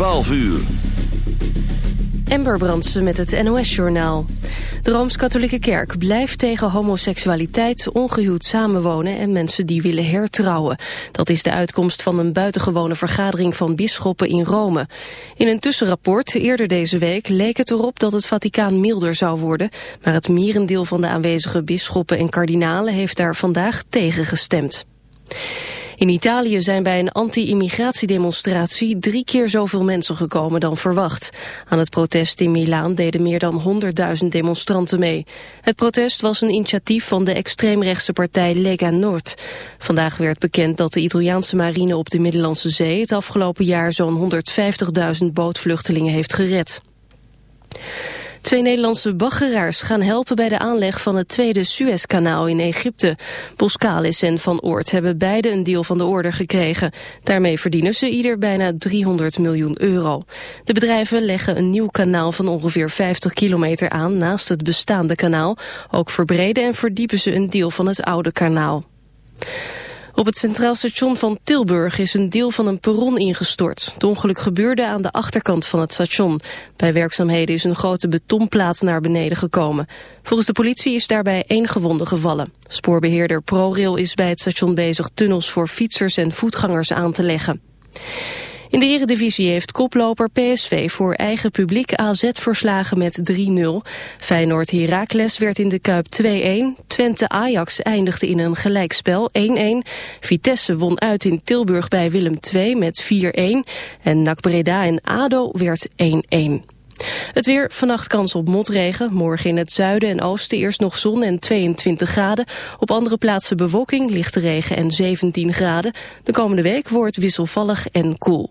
12 uur. Ember Brandsen met het NOS-journaal. De Rooms-Katholieke Kerk blijft tegen homoseksualiteit, ongehuwd samenwonen en mensen die willen hertrouwen. Dat is de uitkomst van een buitengewone vergadering van bisschoppen in Rome. In een tussenrapport eerder deze week leek het erop dat het Vaticaan milder zou worden, maar het merendeel van de aanwezige bisschoppen en kardinalen heeft daar vandaag tegen gestemd. In Italië zijn bij een anti-immigratiedemonstratie drie keer zoveel mensen gekomen dan verwacht. Aan het protest in Milaan deden meer dan 100.000 demonstranten mee. Het protest was een initiatief van de extreemrechtse partij Lega Nord. Vandaag werd bekend dat de Italiaanse marine op de Middellandse Zee het afgelopen jaar zo'n 150.000 bootvluchtelingen heeft gered. Twee Nederlandse baggeraars gaan helpen bij de aanleg van het tweede Suezkanaal in Egypte. Boskalis en Van Oort hebben beide een deel van de order gekregen. Daarmee verdienen ze ieder bijna 300 miljoen euro. De bedrijven leggen een nieuw kanaal van ongeveer 50 kilometer aan naast het bestaande kanaal. Ook verbreden en verdiepen ze een deel van het oude kanaal. Op het Centraal Station van Tilburg is een deel van een perron ingestort. Het ongeluk gebeurde aan de achterkant van het station. Bij werkzaamheden is een grote betonplaat naar beneden gekomen. Volgens de politie is daarbij één gewonde gevallen. Spoorbeheerder ProRail is bij het station bezig tunnels voor fietsers en voetgangers aan te leggen. In de eredivisie heeft koploper PSV voor eigen publiek AZ verslagen met 3-0. Feyenoord Heracles werd in de Kuip 2-1. Twente Ajax eindigde in een gelijkspel 1-1. Vitesse won uit in Tilburg bij Willem 2 met 4-1. En NAC Breda en ADO werd 1-1. Het weer, vannacht kans op motregen. Morgen in het zuiden en oosten eerst nog zon en 22 graden. Op andere plaatsen bewolking, lichte regen en 17 graden. De komende week wordt wisselvallig en koel.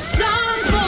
ZFM.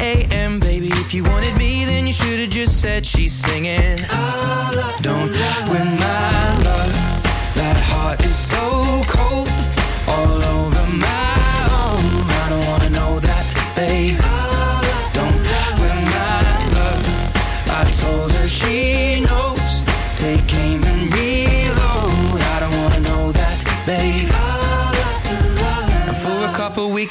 just she's singing. Don't win my love. That heart is so cold. All over my own. I don't wanna know that, babe.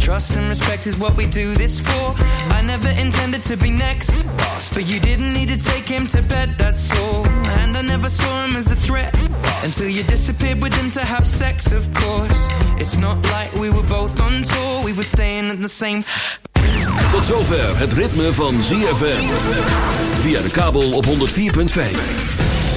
trust and respect is what we do this for. I never intended to be next, but you didn't need to take him to bed, that's all. And I never saw him as a threat until you disappeared with him to have sex, of course. It's not like we were both on tour, we were staying at the same. Tot zover het ritme van ZFM. Via de kabel op 104.5.